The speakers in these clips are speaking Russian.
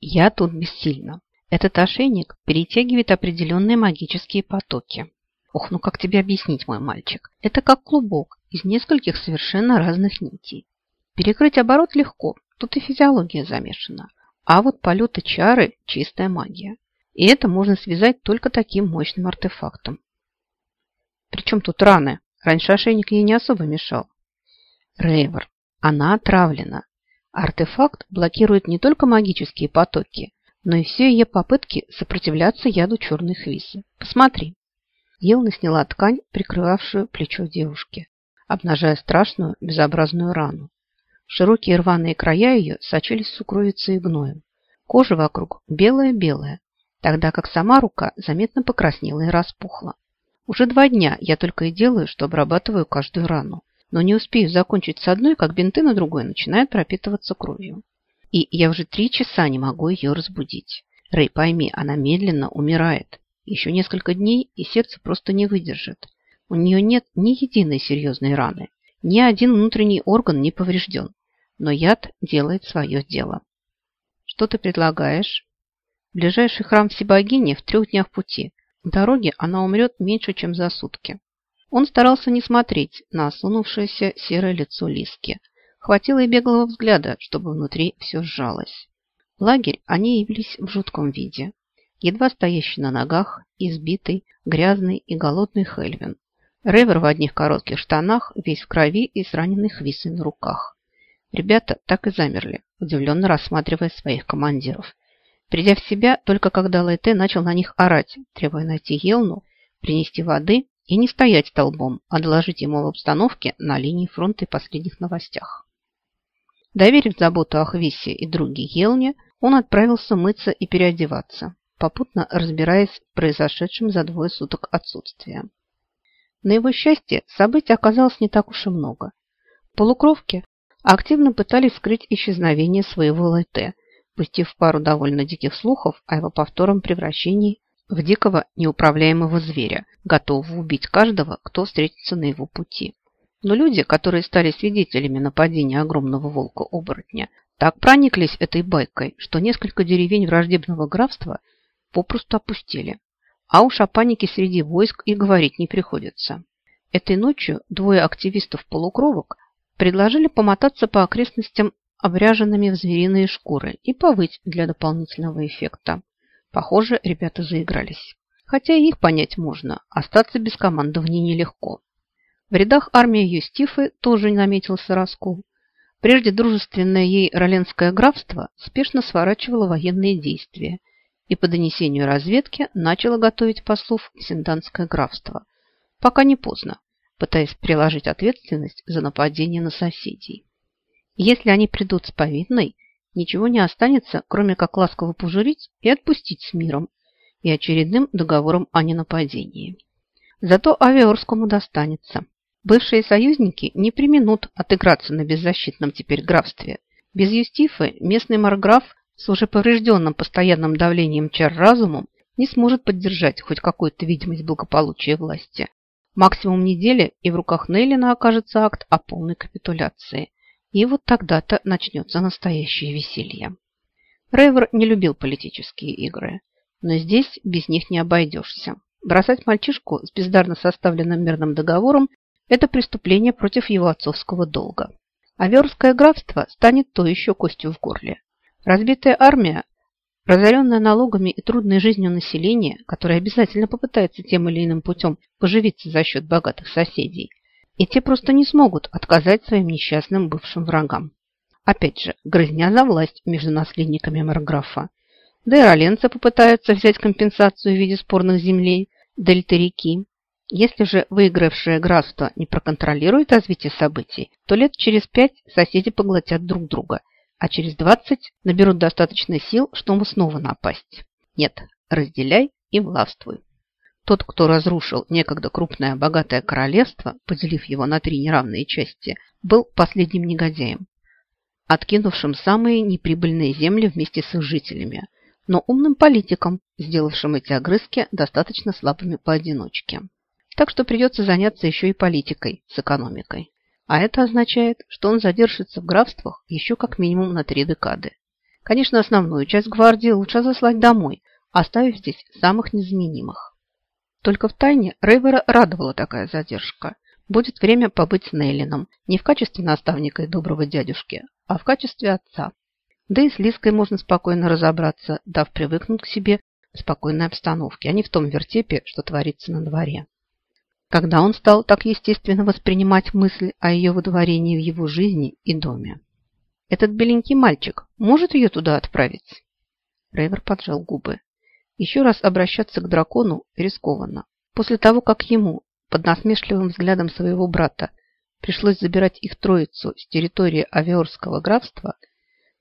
Я тут бессильна. Этот ошейник перетягивает определенные магические потоки. Ох, ну как тебе объяснить, мой мальчик? Это как клубок из нескольких совершенно разных нитей. Перекрыть оборот легко, тут и физиология замешана. А вот полеты чары – чистая магия. И это можно связать только таким мощным артефактом. Причем тут раны? Раньше ошейник ей не особо мешал. Рейвер, она отравлена. Артефакт блокирует не только магические потоки, но и все ее попытки сопротивляться яду черной хвисы. Посмотри. Елна сняла ткань, прикрывавшую плечо девушки, обнажая страшную безобразную рану. Широкие рваные края ее сочились сукровицей и гноем. Кожа вокруг белая-белая, тогда как сама рука заметно покраснела и распухла. Уже два дня я только и делаю, что обрабатываю каждую рану, но не успею закончить с одной, как бинты на другой начинают пропитываться кровью. И я уже три часа не могу ее разбудить. Рэй, пойми, она медленно умирает. Еще несколько дней, и сердце просто не выдержит. У нее нет ни единой серьезной раны. Ни один внутренний орган не поврежден. Но яд делает свое дело. Что ты предлагаешь? Ближайший храм Всебогини в трех днях пути. В дороге она умрет меньше, чем за сутки. Он старался не смотреть на осунувшееся серое лицо Лиски. Хватило и беглого взгляда, чтобы внутри все сжалось. В лагерь они явились в жутком виде едва стоящий на ногах, избитый, грязный и голодный Хельвин. Ревер в одних коротких штанах, весь в крови и с раненой хвисой на руках. Ребята так и замерли, удивленно рассматривая своих командиров. Придя в себя, только когда Лайте начал на них орать, требуя найти Елну, принести воды и не стоять столбом, а доложить ему в обстановке на линии фронта и последних новостях. Доверив заботу о Хвисе и друге Елне, он отправился мыться и переодеваться попутно разбираясь в произошедшем за двое суток отсутствия. На его счастье, событий оказалось не так уж и много. Полукровки активно пытались скрыть исчезновение своего ЛТ, пустив пару довольно диких слухов о его повторном превращении в дикого неуправляемого зверя, готового убить каждого, кто встретится на его пути. Но люди, которые стали свидетелями нападения огромного волка-оборотня, так прониклись этой байкой, что несколько деревень враждебного графства попросту опустели. А уж о панике среди войск и говорить не приходится. Этой ночью двое активистов-полукровок предложили помотаться по окрестностям обряженными в звериные шкуры и повыть для дополнительного эффекта. Похоже, ребята заигрались. Хотя их понять можно, остаться без командования нелегко. В рядах армии Юстифы тоже наметился раскол. Прежде дружественное ей Роленское графство спешно сворачивало военные действия и по донесению разведки начало готовить послов в Синданское графство. Пока не поздно, пытаясь приложить ответственность за нападение на соседей. Если они придут с повинной, ничего не останется, кроме как ласково пожурить и отпустить с миром и очередным договором о ненападении. Зато Авиорскому достанется. Бывшие союзники не применут отыграться на беззащитном теперь графстве. Без юстифы местный марграф с уже поврежденным постоянным давлением чар разумом не сможет поддержать хоть какую-то видимость благополучия власти. Максимум недели, и в руках Нейлина окажется акт о полной капитуляции. И вот тогда-то начнется настоящее веселье. Рейвер не любил политические игры, но здесь без них не обойдешься. Бросать мальчишку с бездарно составленным мирным договором – это преступление против его отцовского долга. Аверское графство станет то еще костью в горле. Разбитая армия, разоренная налогами и трудной жизнью населения, которое обязательно попытается тем или иным путем поживиться за счет богатых соседей, и те просто не смогут отказать своим несчастным бывшим врагам. Опять же, грызня за власть между наследниками Марграфа. Да и роленцы попытаются взять компенсацию в виде спорных землей, дельты реки. Если же выигравшее графство не проконтролирует развитие событий, то лет через пять соседи поглотят друг друга, а через 20 наберут достаточно сил, чтобы снова напасть. Нет, разделяй и властвуй. Тот, кто разрушил некогда крупное богатое королевство, поделив его на три неравные части, был последним негодяем, откинувшим самые неприбыльные земли вместе с их жителями, но умным политиком, сделавшим эти огрызки достаточно слабыми поодиночке. Так что придется заняться еще и политикой с экономикой. А это означает, что он задержится в графствах еще как минимум на три декады. Конечно, основную часть гвардии лучше заслать домой, оставив здесь самых незаменимых. Только в тайне Рейвера радовала такая задержка. Будет время побыть с Нейлином не в качестве наставника и доброго дядюшки, а в качестве отца. Да и с Лиской можно спокойно разобраться, дав привыкнуть к себе в спокойной обстановке, а не в том вертепе, что творится на дворе. Когда он стал так естественно воспринимать мысль о ее выдворении в его жизни и доме? Этот беленький мальчик может ее туда отправить? Рейвер поджал губы. Еще раз обращаться к дракону рискованно. После того, как ему, под насмешливым взглядом своего брата, пришлось забирать их троицу с территории Авиорского графства,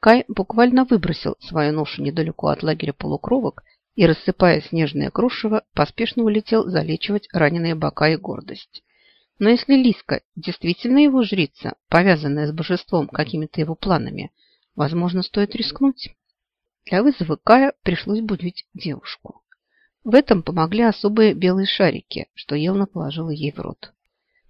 Кай буквально выбросил свою ношу недалеко от лагеря полукровок и, рассыпая снежное крушево, поспешно улетел залечивать раненые бока и гордость. Но если Лиска действительно его жрица, повязанная с божеством какими-то его планами, возможно, стоит рискнуть. Для вызова Кая пришлось будить девушку. В этом помогли особые белые шарики, что Елна положила ей в рот.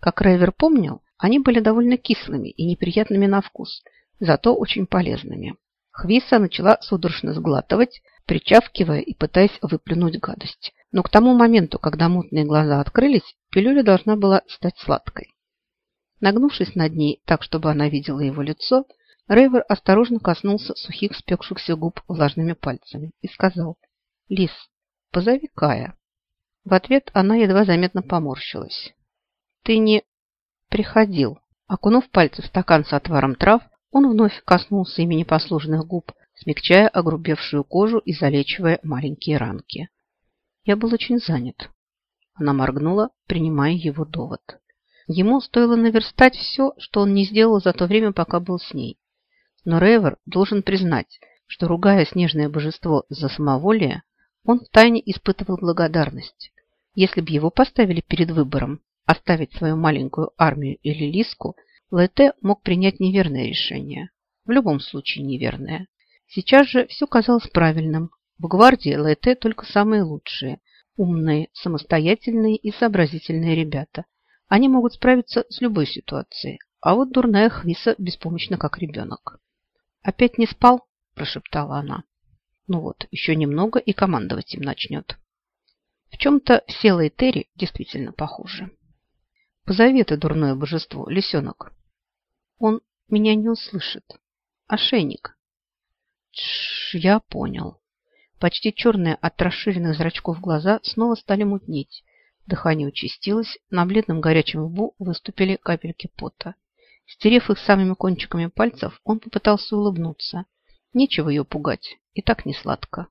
Как Рейвер помнил, они были довольно кислыми и неприятными на вкус, зато очень полезными. Хвиса начала судорожно сглатывать, причавкивая и пытаясь выплюнуть гадость. Но к тому моменту, когда мутные глаза открылись, пилюля должна была стать сладкой. Нагнувшись над ней так, чтобы она видела его лицо, Рейвер осторожно коснулся сухих спекшихся губ влажными пальцами и сказал «Лис, позови Кая». В ответ она едва заметно поморщилась. «Ты не приходил». Окунув пальцы в стакан с отваром трав, он вновь коснулся ими непослужных губ, смягчая огрубевшую кожу и залечивая маленькие ранки. Я был очень занят. Она моргнула, принимая его довод. Ему стоило наверстать все, что он не сделал за то время, пока был с ней. Но Рейвер должен признать, что, ругая снежное божество за самоволие, он втайне испытывал благодарность. Если бы его поставили перед выбором оставить свою маленькую армию или Лиску, Лэте мог принять неверное решение. В любом случае неверное. Сейчас же все казалось правильным. В гвардии Лэте только самые лучшие, умные, самостоятельные и сообразительные ребята. Они могут справиться с любой ситуацией. А вот дурная Хвиса беспомощна, как ребенок. «Опять не спал?» – прошептала она. «Ну вот, еще немного, и командовать им начнет». В чем-то Села и Терри действительно похожи. «Позови это дурное божество, лисенок». «Он меня не услышит. Ошейник». Тш, я понял. Почти черные от расширенных зрачков глаза снова стали мутнеть. Дыхание участилось, на бледном горячем лбу выступили капельки пота. Стерев их самыми кончиками пальцев, он попытался улыбнуться. Нечего ее пугать, и так не сладко.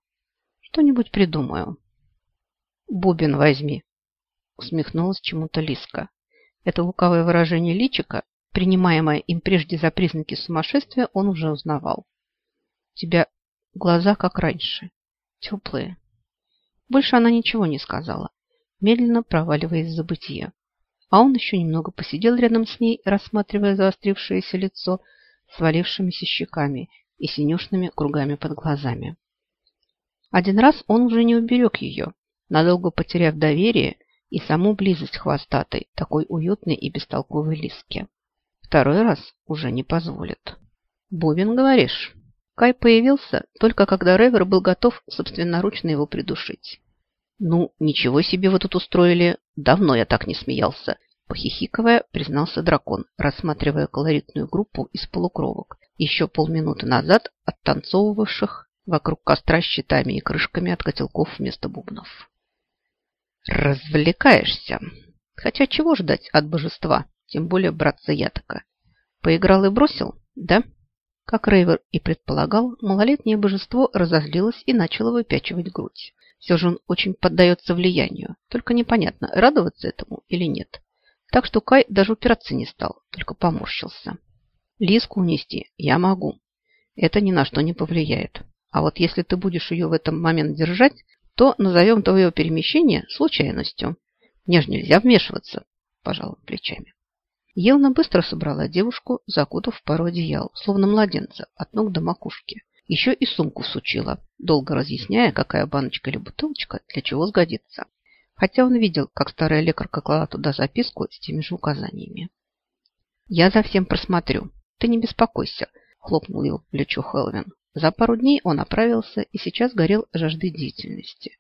Что-нибудь придумаю. Бубен возьми, усмехнулась чему-то Лиска. Это лукавое выражение личика, принимаемое им прежде за признаки сумасшествия, он уже узнавал. У тебя глаза как раньше, теплые. Больше она ничего не сказала, медленно проваливаясь в забытье. А он еще немного посидел рядом с ней, рассматривая заострившееся лицо с свалившимися щеками и синюшными кругами под глазами. Один раз он уже не уберег ее, надолго потеряв доверие и саму близость хвостатой, такой уютной и бестолковой лиски. Второй раз уже не позволит. «Бубен, говоришь?» Кай появился только когда Ревер был готов собственноручно его придушить. «Ну, ничего себе вы тут устроили. Давно я так не смеялся», – похихикывая, признался дракон, рассматривая колоритную группу из полукровок, еще полминуты назад оттанцовывавших вокруг костра щитами и крышками от котелков вместо бубнов. «Развлекаешься. Хотя чего ждать от божества, тем более братца Ятока? Поиграл и бросил, да?» Как Рейвер и предполагал, малолетнее божество разозлилось и начало выпячивать грудь. Все же он очень поддается влиянию. Только непонятно, радоваться этому или нет. Так что Кай даже упираться не стал, только поморщился. Лиску унести я могу. Это ни на что не повлияет. А вот если ты будешь ее в этом момент держать, то назовем твое перемещение случайностью. Мне же нельзя вмешиваться, пожалуй, плечами. Елна быстро собрала девушку, закутав пару одеял, словно младенца, от ног до макушки. Еще и сумку всучила, долго разъясняя, какая баночка или бутылочка для чего сгодится. Хотя он видел, как старая лекарка клала туда записку с теми же указаниями. «Я за всем просмотрю. Ты не беспокойся», – хлопнул его по плечу Хелвин. За пару дней он оправился и сейчас горел жаждой деятельности.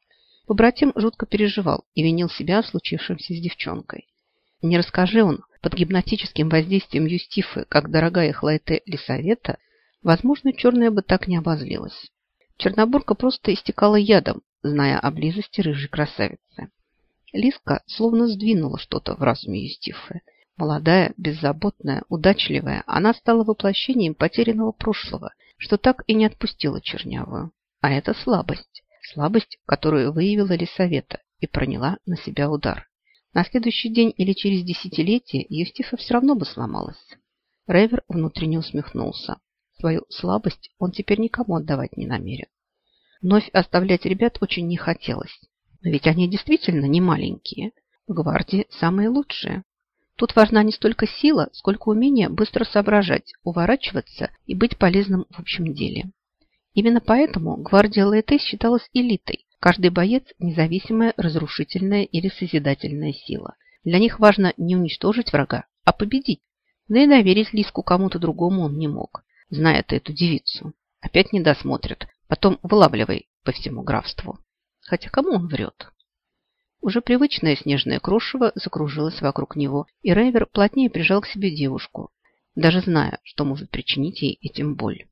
Побратим жутко переживал и винил себя в случившемся с девчонкой. Не расскажи он под гипнотическим воздействием Юстифы, как дорогая Хлайте Лисавета, возможно, черная бы так не обозлилась. Чернобурка просто истекала ядом, зная о близости рыжей красавицы. Лиска словно сдвинула что-то в разуме Юстифы. Молодая, беззаботная, удачливая, она стала воплощением потерянного прошлого, что так и не отпустила Чернявую. А это слабость. Слабость, которую выявила Лисавета и проняла на себя удар. На следующий день или через десятилетие Юстифа все равно бы сломалась. Ревер внутренне усмехнулся. Свою слабость он теперь никому отдавать не намерен. Вновь оставлять ребят очень не хотелось. Но ведь они действительно не маленькие. В гвардии самые лучшие. Тут важна не столько сила, сколько умение быстро соображать, уворачиваться и быть полезным в общем деле. Именно поэтому гвардия Лейте считалась элитой. Каждый боец – независимая, разрушительная или созидательная сила. Для них важно не уничтожить врага, а победить. Да и доверить Лиску кому-то другому он не мог, зная ты эту девицу. Опять не досмотрят, потом вылавливай по всему графству. Хотя кому он врет? Уже привычное снежное крошево закружилось вокруг него, и Рейвер плотнее прижал к себе девушку, даже зная, что может причинить ей этим боль.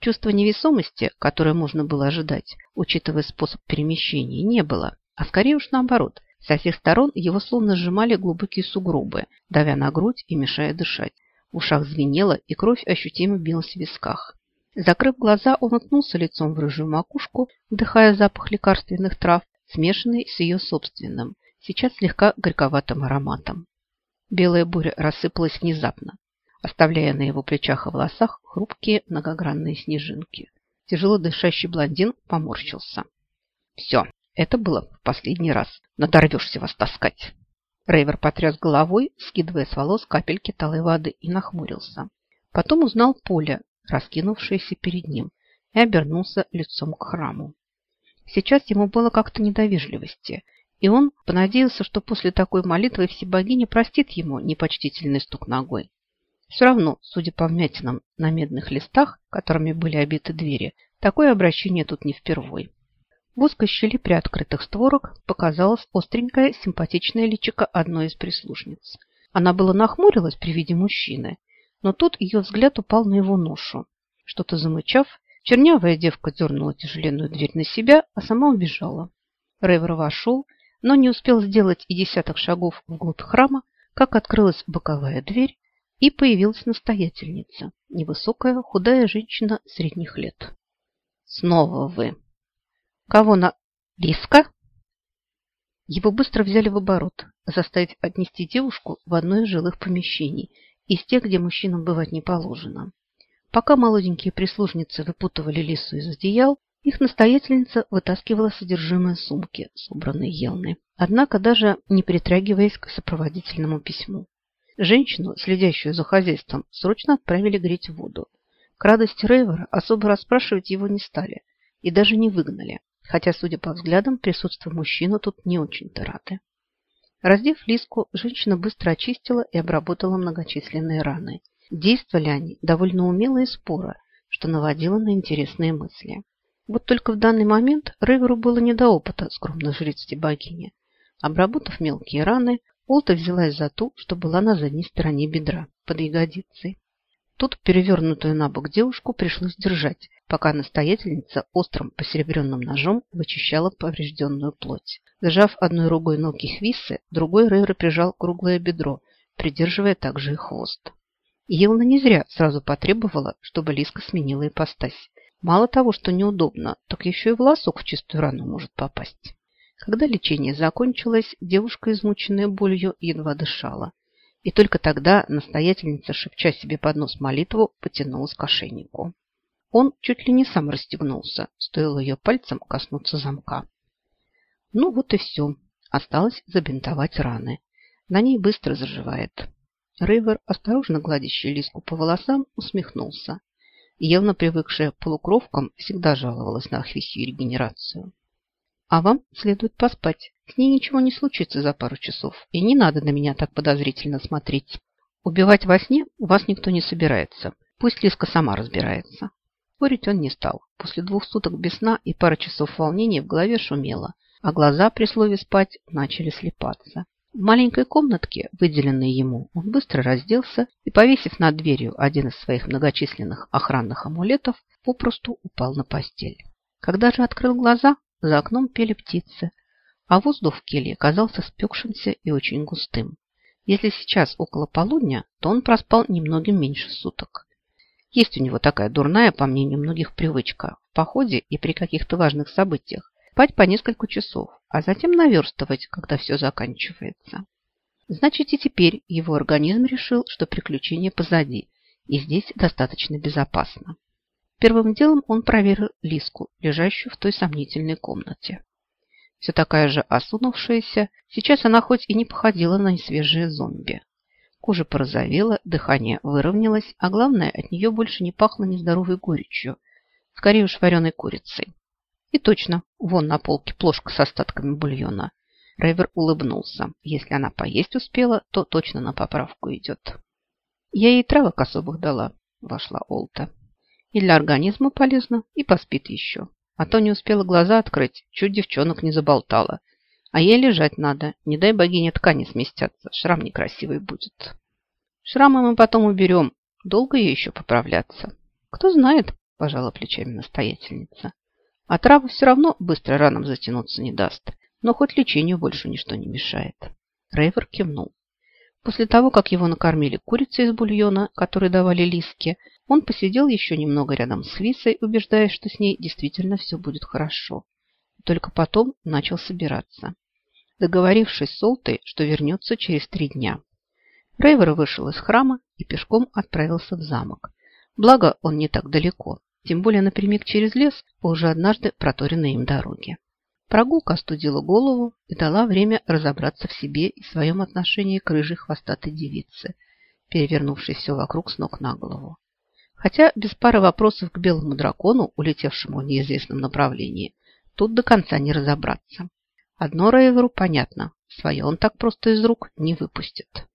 Чувства невесомости, которое можно было ожидать, учитывая способ перемещения, не было, а скорее уж наоборот. Со всех сторон его словно сжимали глубокие сугробы, давя на грудь и мешая дышать. Ушах звенело, и кровь ощутимо билась в висках. Закрыв глаза, он уткнулся лицом в рыжую макушку, вдыхая запах лекарственных трав, смешанный с ее собственным, сейчас слегка горьковатым ароматом. Белая буря рассыпалась внезапно, оставляя на его плечах и волосах хрупкие многогранные снежинки. Тяжело дышащий блондин поморщился. Все, это было в последний раз. Надорвешься вас таскать. Рейвер потряс головой, скидывая с волос капельки талой воды, и нахмурился. Потом узнал поле, раскинувшееся перед ним, и обернулся лицом к храму. Сейчас ему было как-то недовежливости, и он понадеялся, что после такой молитвы всебогиня простит ему непочтительный стук ногой. Все равно, судя по вмятинам на медных листах, которыми были обиты двери, такое обращение тут не впервой. В узкой щели приоткрытых створок показалась остренькая симпатичная личико одной из прислужниц. Она была нахмурилась при виде мужчины, но тут ее взгляд упал на его ношу. Что-то замычав, Чернявая девка дернула тяжеленную дверь на себя, а сама убежала. Рейвер вошел, но не успел сделать и десяток шагов вглубь храма, как открылась боковая дверь, и появилась настоятельница, невысокая, худая женщина средних лет. «Снова вы!» «Кого на... Лиска?» Его быстро взяли в оборот, заставив отнести девушку в одно из жилых помещений, из тех, где мужчинам бывать не положено. Пока молоденькие прислужницы выпутывали лису из одеял, их настоятельница вытаскивала содержимое сумки, собранной Елной. Однако даже не притрагиваясь к сопроводительному письму. Женщину, следящую за хозяйством, срочно отправили греть воду. К радости Рейвера особо расспрашивать его не стали и даже не выгнали, хотя, судя по взглядам, присутствие мужчины тут не очень-то рады. Раздев Лиску, женщина быстро очистила и обработала многочисленные раны – Действовали они довольно умело и споро, что наводило на интересные мысли. Вот только в данный момент Реверу было не до опыта скромной жрицы богини. Обработав мелкие раны, Олта взялась за ту, что была на задней стороне бедра, под ягодицей. Тут перевернутую на бок девушку пришлось держать, пока настоятельница острым посеребренным ножом вычищала поврежденную плоть. Зажав одной рукой ноги Хвисы, другой Рейвер прижал круглое бедро, придерживая также и хвост. Елна не зря сразу потребовала, чтобы Лиска сменила ипостась. Мало того, что неудобно, так еще и волосок в чистую рану может попасть. Когда лечение закончилось, девушка, измученная болью, едва дышала. И только тогда настоятельница, шепча себе под нос молитву, потянулась к ошейнику. Он чуть ли не сам расстегнулся, стоило ее пальцем коснуться замка. Ну вот и все. Осталось забинтовать раны. На ней быстро заживает. Рейвер, осторожно гладящий Лиску по волосам, усмехнулся. Явно привыкшая полукровкам, всегда жаловалась на ахвисью регенерацию. А вам следует поспать. С ней ничего не случится за пару часов, и не надо на меня так подозрительно смотреть. Убивать во сне вас никто не собирается. Пусть Лиска сама разбирается. Спорить он не стал. После двух суток без сна и пары часов волнения в голове шумело, а глаза при слове «спать» начали слепаться. В маленькой комнатке, выделенной ему, он быстро разделся и, повесив над дверью один из своих многочисленных охранных амулетов, попросту упал на постель. Когда же открыл глаза, за окном пели птицы, а воздух в келье казался спекшимся и очень густым. Если сейчас около полудня, то он проспал немногим меньше суток. Есть у него такая дурная, по мнению многих, привычка в походе и при каких-то важных событиях спать по несколько часов, а затем наверстывать, когда все заканчивается. Значит, и теперь его организм решил, что приключение позади, и здесь достаточно безопасно. Первым делом он проверил Лиску, лежащую в той сомнительной комнате. Все такая же осунувшаяся, сейчас она хоть и не походила на несвежие зомби. Кожа порозовела, дыхание выровнялось, а главное, от нее больше не пахло нездоровой горечью, скорее уж вареной курицей. И точно, вон на полке плошка с остатками бульона. Рейвер улыбнулся. Если она поесть успела, то точно на поправку идет. Я ей травок особых дала, вошла Олта. И для организма полезно, и поспит еще. А то не успела глаза открыть, чуть девчонок не заболтала. А ей лежать надо, не дай богине ткани сместятся, шрам некрасивый будет. Шрамы мы потом уберем, долго ей еще поправляться. Кто знает, пожала плечами настоятельница. А трава все равно быстро раном затянуться не даст, но хоть лечению больше ничто не мешает. Рейвер кивнул. После того, как его накормили курицей из бульона, который давали Лиске, он посидел еще немного рядом с Висой, убеждаясь, что с ней действительно все будет хорошо. Только потом начал собираться. Договорившись с Солтой, что вернется через три дня. Рейвер вышел из храма и пешком отправился в замок. Благо, он не так далеко, тем более напрямик через лес по уже однажды проторенной им дороге. Прогулка остудила голову и дала время разобраться в себе и своем отношении к рыжей хвостатой девице, перевернувшей все вокруг с ног на голову. Хотя без пары вопросов к белому дракону, улетевшему в неизвестном направлении, тут до конца не разобраться. Одно Рейверу понятно, свое он так просто из рук не выпустит.